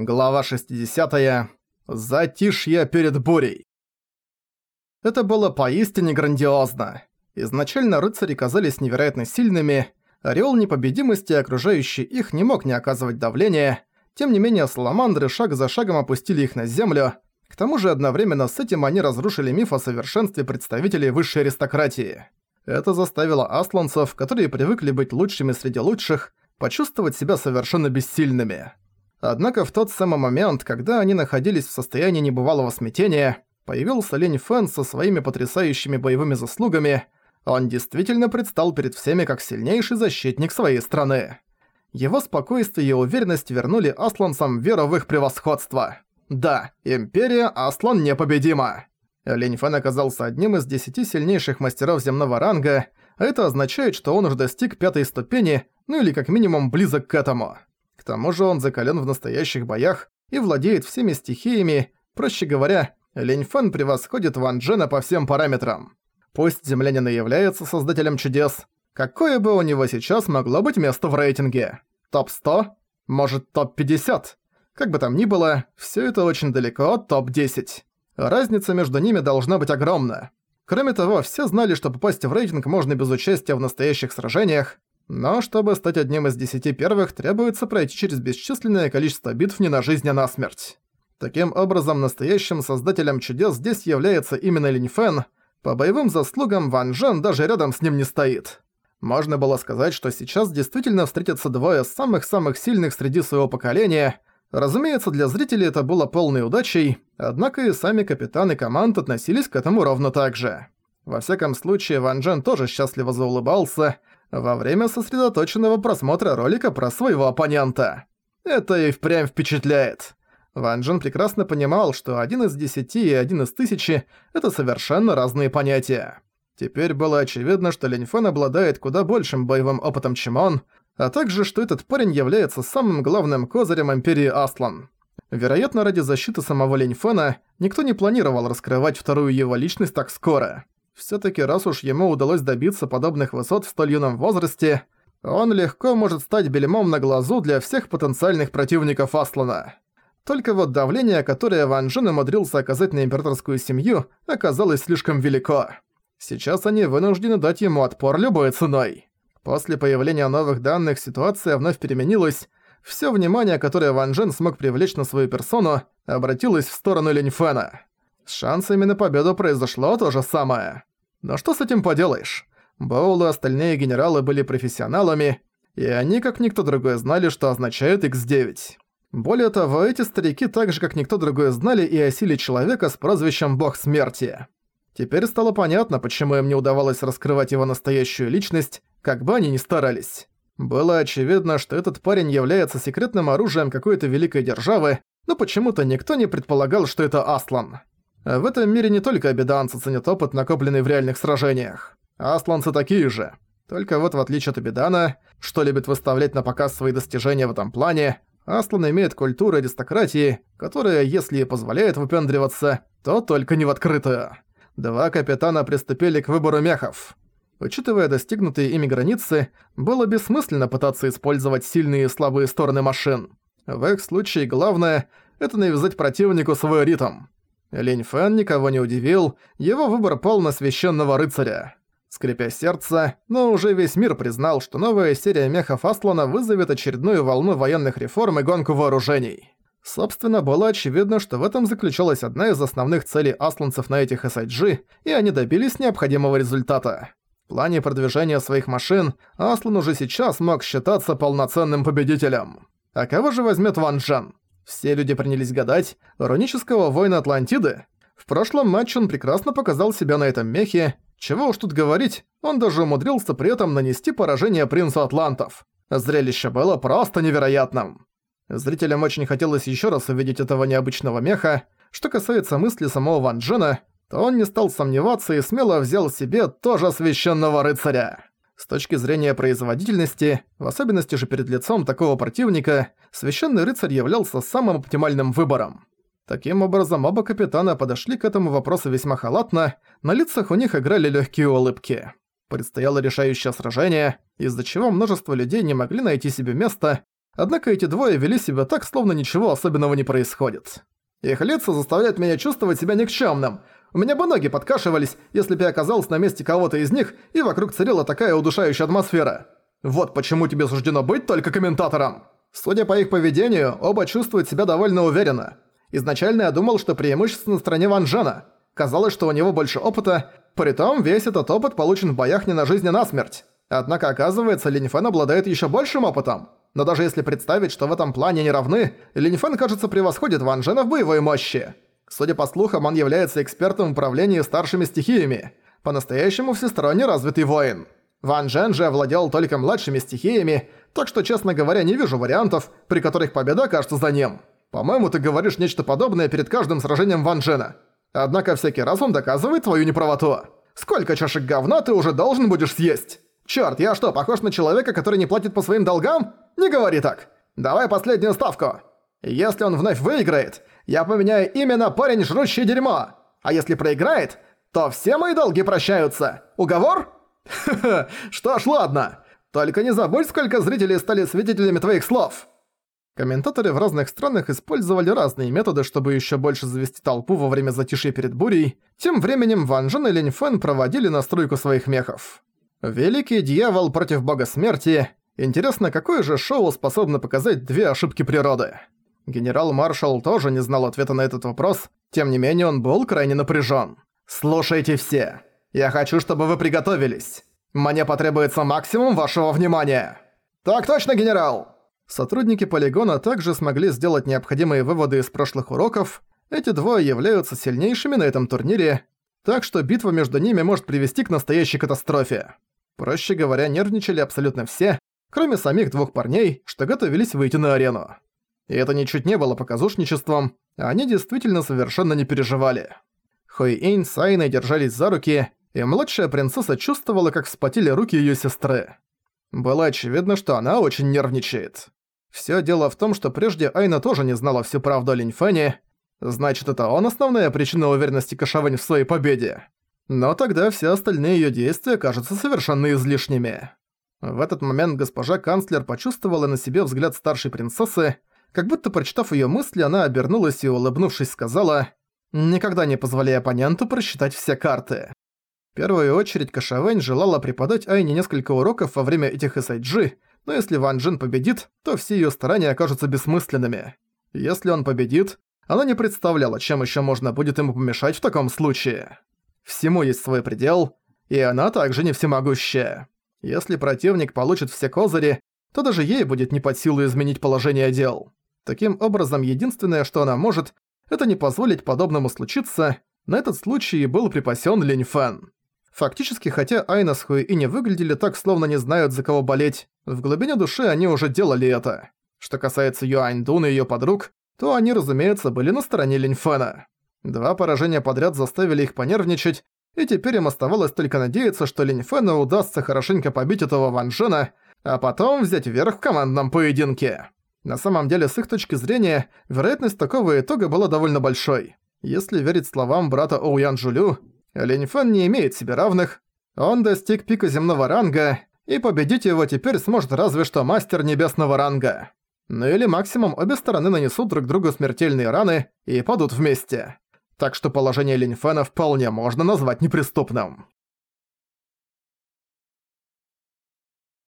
Глава 60. Затишье перед бурей. Это было поистине грандиозно. Изначально рыцари казались невероятно сильными, ореол непобедимости, окружающий их, не мог не оказывать давления, тем не менее саламандры шаг за шагом опустили их на землю, к тому же одновременно с этим они разрушили миф о совершенстве представителей высшей аристократии. Это заставило асланцев, которые привыкли быть лучшими среди лучших, почувствовать себя совершенно бессильными. Однако в тот самый момент, когда они находились в состоянии небывалого смятения, появился Лень Фэн со своими потрясающими боевыми заслугами, он действительно предстал перед всеми как сильнейший защитник своей страны. Его спокойствие и уверенность вернули асланцам веру в их превосходство. Да, Империя Аслан непобедима. Лень Фэн оказался одним из десяти сильнейших мастеров земного ранга, а это означает, что он уже достиг пятой ступени, ну или как минимум близок к этому. К тому же он закален в настоящих боях и владеет всеми стихиями, проще говоря, Линь Фэн превосходит Ван Джена по всем параметрам. Пусть землянин и является создателем чудес, какое бы у него сейчас могло быть место в рейтинге? Топ-100? Может, топ-50? Как бы там ни было, все это очень далеко от топ-10. Разница между ними должна быть огромна. Кроме того, все знали, что попасть в рейтинг можно без участия в настоящих сражениях, но чтобы стать одним из десяти первых, требуется пройти через бесчисленное количество битв не на жизнь, а на смерть. Таким образом, настоящим создателем чудес здесь является именно Линь Фэн. По боевым заслугам Ван Жен даже рядом с ним не стоит. Можно было сказать, что сейчас действительно встретятся двое самых-самых сильных среди своего поколения. Разумеется, для зрителей это было полной удачей, однако и сами капитаны команд относились к этому ровно так же. Во всяком случае, Ван Джен тоже счастливо заулыбался, во время сосредоточенного просмотра ролика про своего оппонента. Это и впрямь впечатляет. Ван Джен прекрасно понимал, что один из десяти и один из тысячи – это совершенно разные понятия. Теперь было очевидно, что Линь Фэн обладает куда большим боевым опытом, чем он, а также, что этот парень является самым главным козырем Империи Аслан. Вероятно, ради защиты самого Линь Фэна никто не планировал раскрывать вторую его личность так скоро. Всё-таки раз уж ему удалось добиться подобных высот в столь юном возрасте, он легко может стать бельмом на глазу для всех потенциальных противников Аслана. Только вот давление, которое Ван Джен умудрился оказать на императорскую семью, оказалось слишком велико. Сейчас они вынуждены дать ему отпор любой ценой. После появления новых данных ситуация вновь переменилась, всё внимание, которое Ван Джен смог привлечь на свою персону, обратилось в сторону Линьфена. С шансами на победу произошло то же самое. Но что с этим поделаешь? Боул и остальные генералы были профессионалами, и они, как никто другой, знали, что означает X9. Более того, эти старики так же, как никто другой, знали и о силе человека с прозвищем «Бог Смерти». Теперь стало понятно, почему им не удавалось раскрывать его настоящую личность, как бы они ни старались. Было очевидно, что этот парень является секретным оружием какой-то великой державы, но почему-то никто не предполагал, что это Аслан. В этом мире не только обеданцы ценят опыт, накопленный в реальных сражениях. Асланцы такие же. Только вот в отличие от Абидана, что любит выставлять на показ свои достижения в этом плане, Аслан имеет культуру аристократии, которая, если и позволяет выпендриваться, то только не в открытую. Два капитана приступили к выбору мехов. Учитывая достигнутые ими границы, было бессмысленно пытаться использовать сильные и слабые стороны машин. В их случае главное – это навязать противнику свой ритм. Линь Фэн никого не удивил, его выбор пал на священного рыцаря. Скрипя сердце, но уже весь мир признал, что новая серия мехов Аслана вызовет очередную волну военных реформ и гонку вооружений. Собственно, было очевидно, что в этом заключалась одна из основных целей асланцев на этих SIG, и они добились необходимого результата. В плане продвижения своих машин Аслан уже сейчас мог считаться полноценным победителем. А кого же возьмет Ван Джен? Все люди принялись гадать, рунического воина Атлантиды. В прошлом матче он прекрасно показал себя на этом мехе, чего уж тут говорить, он даже умудрился при этом нанести поражение принцу Атлантов. Зрелище было просто невероятным. Зрителям очень хотелось еще раз увидеть этого необычного меха. Что касается мысли самого Ван Джена, то он не стал сомневаться и смело взял себе тоже священного рыцаря. С точки зрения производительности, в особенности же перед лицом такого противника, Священный Рыцарь являлся самым оптимальным выбором. Таким образом, оба капитана подошли к этому вопросу весьма халатно, на лицах у них играли легкие улыбки. Предстояло решающее сражение, из-за чего множество людей не могли найти себе места, Однако эти двое вели себя так, словно ничего особенного не происходит. Их лица заставляют меня чувствовать себя никчемным. У меня бы ноги подкашивались, если бы я оказался на месте кого-то из них, и вокруг царила такая удушающая атмосфера. Вот почему тебе суждено быть только комментатором. Судя по их поведению, оба чувствуют себя довольно уверенно. Изначально я думал, что преимущество на стороне Ван Джена. Казалось, что у него больше опыта, притом весь этот опыт получен в боях не на жизнь, а на смерть. Однако оказывается, Линь Фэн обладает еще большим опытом. Но даже если представить, что в этом плане они равны, Линь Фэн, кажется, превосходит Ван Джена в боевой мощи. Судя по слухам, он является экспертом в управлении старшими стихиями. По-настоящему всесторонне развитый воин. Ван Джен же овладел только младшими стихиями, так что, честно говоря, не вижу вариантов, при которых победа кажется за ним. По-моему, ты говоришь нечто подобное перед каждым сражением Ван Джена. Однако всякий раз он доказывает твою неправоту. Сколько чашек говна ты уже должен будешь съесть? Чёрт, я что, похож на человека, который не платит по своим долгам? Не говори так. Давай последнюю ставку. Если он вновь выиграет, я поменяю имя на парень, жрущий дерьмо. А если проиграет, то все мои долги прощаются. Уговор? Что ж, ладно. Только не забудь, сколько зрителей стали свидетелями твоих слов. Комментаторы в разных странах использовали разные методы, чтобы еще больше завести толпу во время затишья перед бурей. Тем временем Ван Жен и Линь Фэн проводили настройку своих мехов. Великий дьявол против бога смерти. Интересно, какое же шоу способно показать две ошибки природы? Генерал-маршал тоже не знал ответа на этот вопрос, тем не менее он был крайне напряжен. «Слушайте все. Я хочу, чтобы вы приготовились. Мне потребуется максимум вашего внимания». «Так точно, генерал!» Сотрудники полигона также смогли сделать необходимые выводы из прошлых уроков. Эти двое являются сильнейшими на этом турнире, так что битва между ними может привести к настоящей катастрофе. Проще говоря, нервничали абсолютно все, кроме самих двух парней, что готовились выйти на арену. И это ничуть не было показушничеством, они действительно совершенно не переживали. Хуэй-Эйн с Айной держались за руки, и младшая принцесса чувствовала, как вспотели руки её сестры. Было очевидно, что она очень нервничает. Всё дело в том, что прежде Айна тоже не знала всю правду о Линьфэне, значит, это он основная причина уверенности Кашавэнь в своей победе. Но тогда все остальные её действия кажутся совершенно излишними. В этот момент госпожа канцлер почувствовала на себе взгляд старшей принцессы, как будто прочитав её мысли, она обернулась и, улыбнувшись, сказала «Никогда не позволяй оппоненту просчитать все карты». В первую очередь Кашавэнь желала преподать Айне несколько уроков во время этих SIG, но если Ван Джин победит, то все её старания окажутся бессмысленными. Если он победит, она не представляла, чем ещё можно будет ему помешать в таком случае. Всему есть свой предел, и она также не всемогущая. Если противник получит все козыри, то даже ей будет не под силу изменить положение дел. Таким образом, единственное, что она может, это не позволить подобному случиться, на этот случай был припасён Линь Фэн. Фактически, хотя Айна с Хуи и не выглядели так, словно не знают, за кого болеть, в глубине души они уже делали это. Что касается Юань Дун и её подруг, то они, разумеется, были на стороне Линьфена. Два поражения подряд заставили их понервничать, и теперь им оставалось только надеяться, что Линьфену удастся хорошенько побить этого Ван Джена, а потом взять верх в командном поединке. На самом деле, с их точки зрения, вероятность такого итога была довольно большой. Если верить словам брата Оуян Джулю, Линь Фэн не имеет себе равных. Он достиг пика земного ранга, и победить его теперь сможет разве что мастер небесного ранга. Ну или максимум обе стороны нанесут друг другу смертельные раны и падут вместе. Так что положение Линь Фэна вполне можно назвать неприступным.